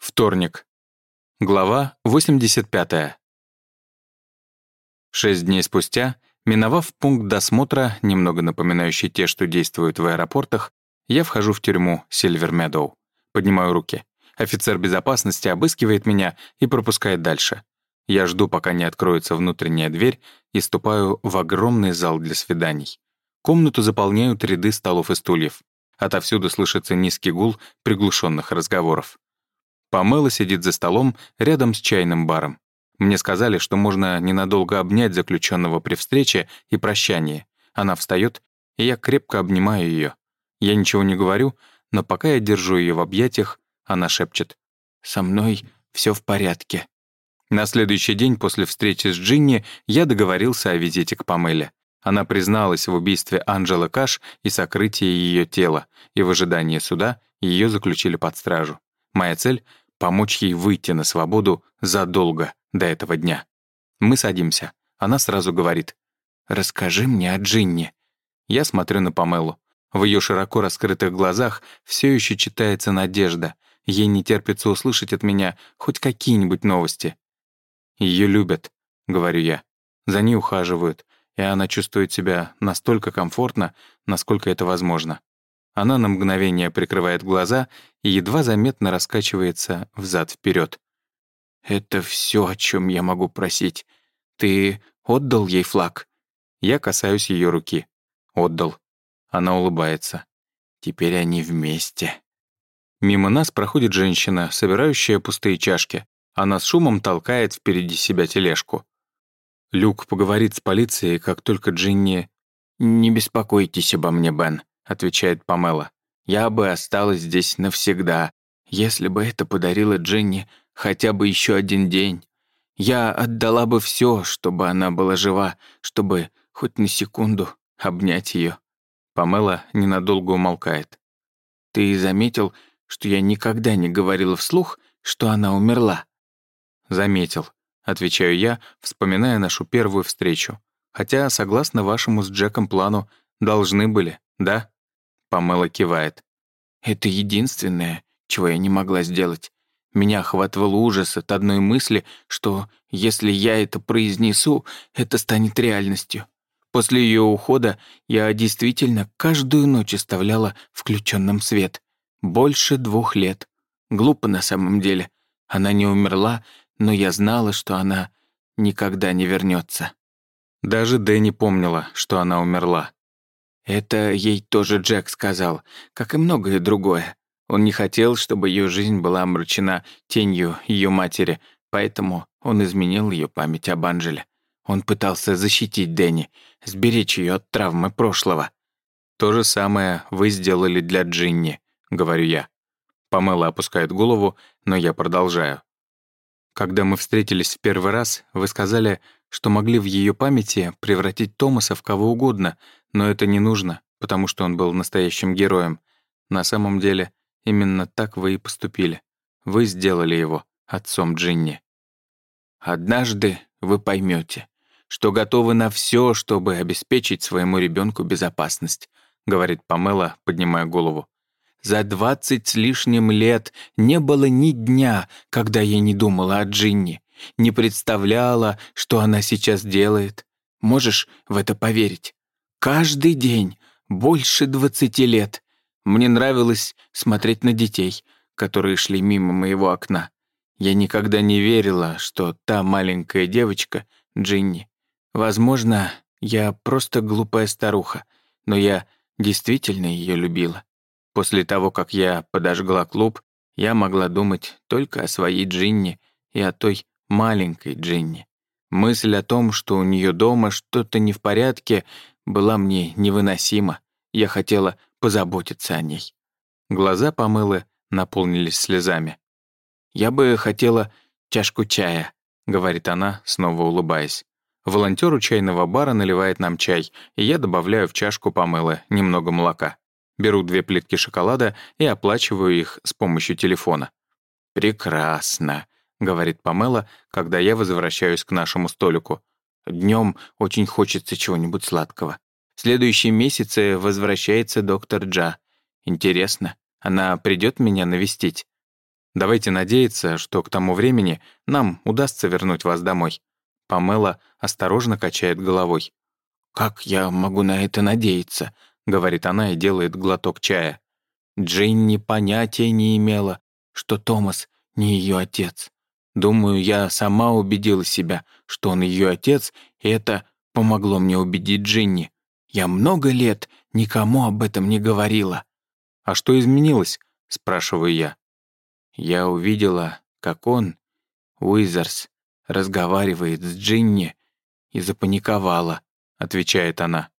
Вторник. Глава 85. Шесть дней спустя, миновав пункт досмотра, немного напоминающий те, что действуют в аэропортах, я вхожу в тюрьму Сильвер Медоу. Поднимаю руки. Офицер безопасности обыскивает меня и пропускает дальше. Я жду, пока не откроется внутренняя дверь, и ступаю в огромный зал для свиданий. Комнату заполняют ряды столов и стульев. Отовсюду слышится низкий гул приглушенных разговоров. Памела сидит за столом рядом с чайным баром. Мне сказали, что можно ненадолго обнять заключенного при встрече и прощании. Она встает, и я крепко обнимаю ее. Я ничего не говорю, но пока я держу ее в объятиях, она шепчет «Со мной все в порядке». На следующий день после встречи с Джинни я договорился о визите к Памеле. Она призналась в убийстве Анджелы Каш и сокрытии ее тела, и в ожидании суда ее заключили под стражу. Моя цель помочь ей выйти на свободу задолго до этого дня. Мы садимся. Она сразу говорит, «Расскажи мне о Джинни». Я смотрю на Памелу. В ее широко раскрытых глазах все еще читается надежда. Ей не терпится услышать от меня хоть какие-нибудь новости. Ее любят», — говорю я. За ней ухаживают, и она чувствует себя настолько комфортно, насколько это возможно. Она на мгновение прикрывает глаза и едва заметно раскачивается взад вперед. «Это все, о чем я могу просить. Ты отдал ей флаг?» Я касаюсь ее руки. «Отдал». Она улыбается. «Теперь они вместе». Мимо нас проходит женщина, собирающая пустые чашки. Она с шумом толкает впереди себя тележку. Люк поговорит с полицией, как только Джинни... «Не беспокойтесь обо мне, Бен отвечает Памела. «Я бы осталась здесь навсегда, если бы это подарила Дженни хотя бы еще один день. Я отдала бы все, чтобы она была жива, чтобы хоть на секунду обнять ее. Памела ненадолго умолкает. «Ты заметил, что я никогда не говорила вслух, что она умерла?» «Заметил», — отвечаю я, вспоминая нашу первую встречу. «Хотя, согласно вашему с Джеком плану, должны были, да?» Памела кивает. «Это единственное, чего я не могла сделать. Меня охватывал ужас от одной мысли, что если я это произнесу, это станет реальностью. После ее ухода я действительно каждую ночь оставляла включенным свет. Больше двух лет. Глупо на самом деле. Она не умерла, но я знала, что она никогда не вернется. Даже Дэнни помнила, что она умерла. Это ей тоже Джек сказал, как и многое другое. Он не хотел, чтобы ее жизнь была омрачена тенью ее матери, поэтому он изменил ее память об Анжеле. Он пытался защитить Дэнни, сберечь ее от травмы прошлого. «То же самое вы сделали для Джинни», — говорю я. Памела опускает голову, но я продолжаю. Когда мы встретились в первый раз, вы сказали, что могли в ее памяти превратить Томаса в кого угодно, но это не нужно, потому что он был настоящим героем. На самом деле, именно так вы и поступили. Вы сделали его отцом Джинни. Однажды вы поймете, что готовы на все, чтобы обеспечить своему ребенку безопасность, говорит Памела, поднимая голову. За двадцать с лишним лет не было ни дня, когда я не думала о Джинни, не представляла, что она сейчас делает. Можешь в это поверить? Каждый день, больше двадцати лет, мне нравилось смотреть на детей, которые шли мимо моего окна. Я никогда не верила, что та маленькая девочка, Джинни, возможно, я просто глупая старуха, но я действительно ее любила. После того, как я подожгла клуб, я могла думать только о своей Джинни и о той маленькой Джинни. Мысль о том, что у нее дома что-то не в порядке, была мне невыносима. Я хотела позаботиться о ней. Глаза помылы наполнились слезами. «Я бы хотела чашку чая», — говорит она, снова улыбаясь. Волонтер у чайного бара наливает нам чай, и я добавляю в чашку помылы немного молока. Беру две плитки шоколада и оплачиваю их с помощью телефона. «Прекрасно», — говорит Памела, когда я возвращаюсь к нашему столику. Днем очень хочется чего-нибудь сладкого. В следующем месяце возвращается доктор Джа. Интересно, она придет меня навестить? Давайте надеяться, что к тому времени нам удастся вернуть вас домой». Памела осторожно качает головой. «Как я могу на это надеяться?» — говорит она и делает глоток чая. Джинни понятия не имела, что Томас не ее отец. Думаю, я сама убедила себя, что он ее отец, и это помогло мне убедить Джинни. Я много лет никому об этом не говорила. «А что изменилось?» — спрашиваю я. Я увидела, как он, Уизерс, разговаривает с Джинни и запаниковала, отвечает она.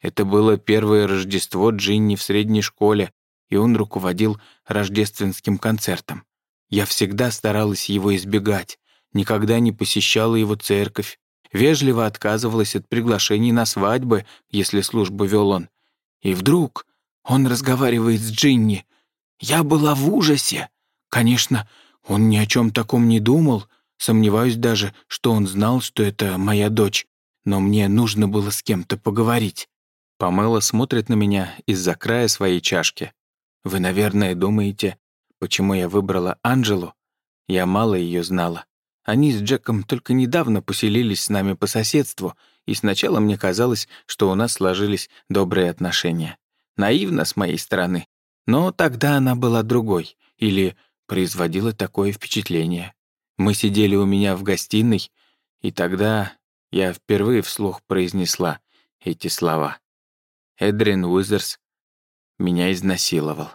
Это было первое Рождество Джинни в средней школе, и он руководил рождественским концертом. Я всегда старалась его избегать, никогда не посещала его церковь, вежливо отказывалась от приглашений на свадьбы, если службу вел он. И вдруг он разговаривает с Джинни. Я была в ужасе. Конечно, он ни о чем таком не думал, сомневаюсь даже, что он знал, что это моя дочь, но мне нужно было с кем-то поговорить. Памела смотрит на меня из-за края своей чашки. Вы, наверное, думаете, почему я выбрала Анжелу? Я мало ее знала. Они с Джеком только недавно поселились с нами по соседству, и сначала мне казалось, что у нас сложились добрые отношения. Наивно с моей стороны. Но тогда она была другой, или производила такое впечатление. Мы сидели у меня в гостиной, и тогда я впервые вслух произнесла эти слова. Эдрин Уизерс меня изнасиловал.